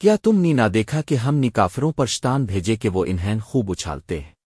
کیا تم نے نہ دیکھا کہ ہم نے کافروں پر شتان بھیجے کہ وہ انہین خوب اچھالتے ہیں؟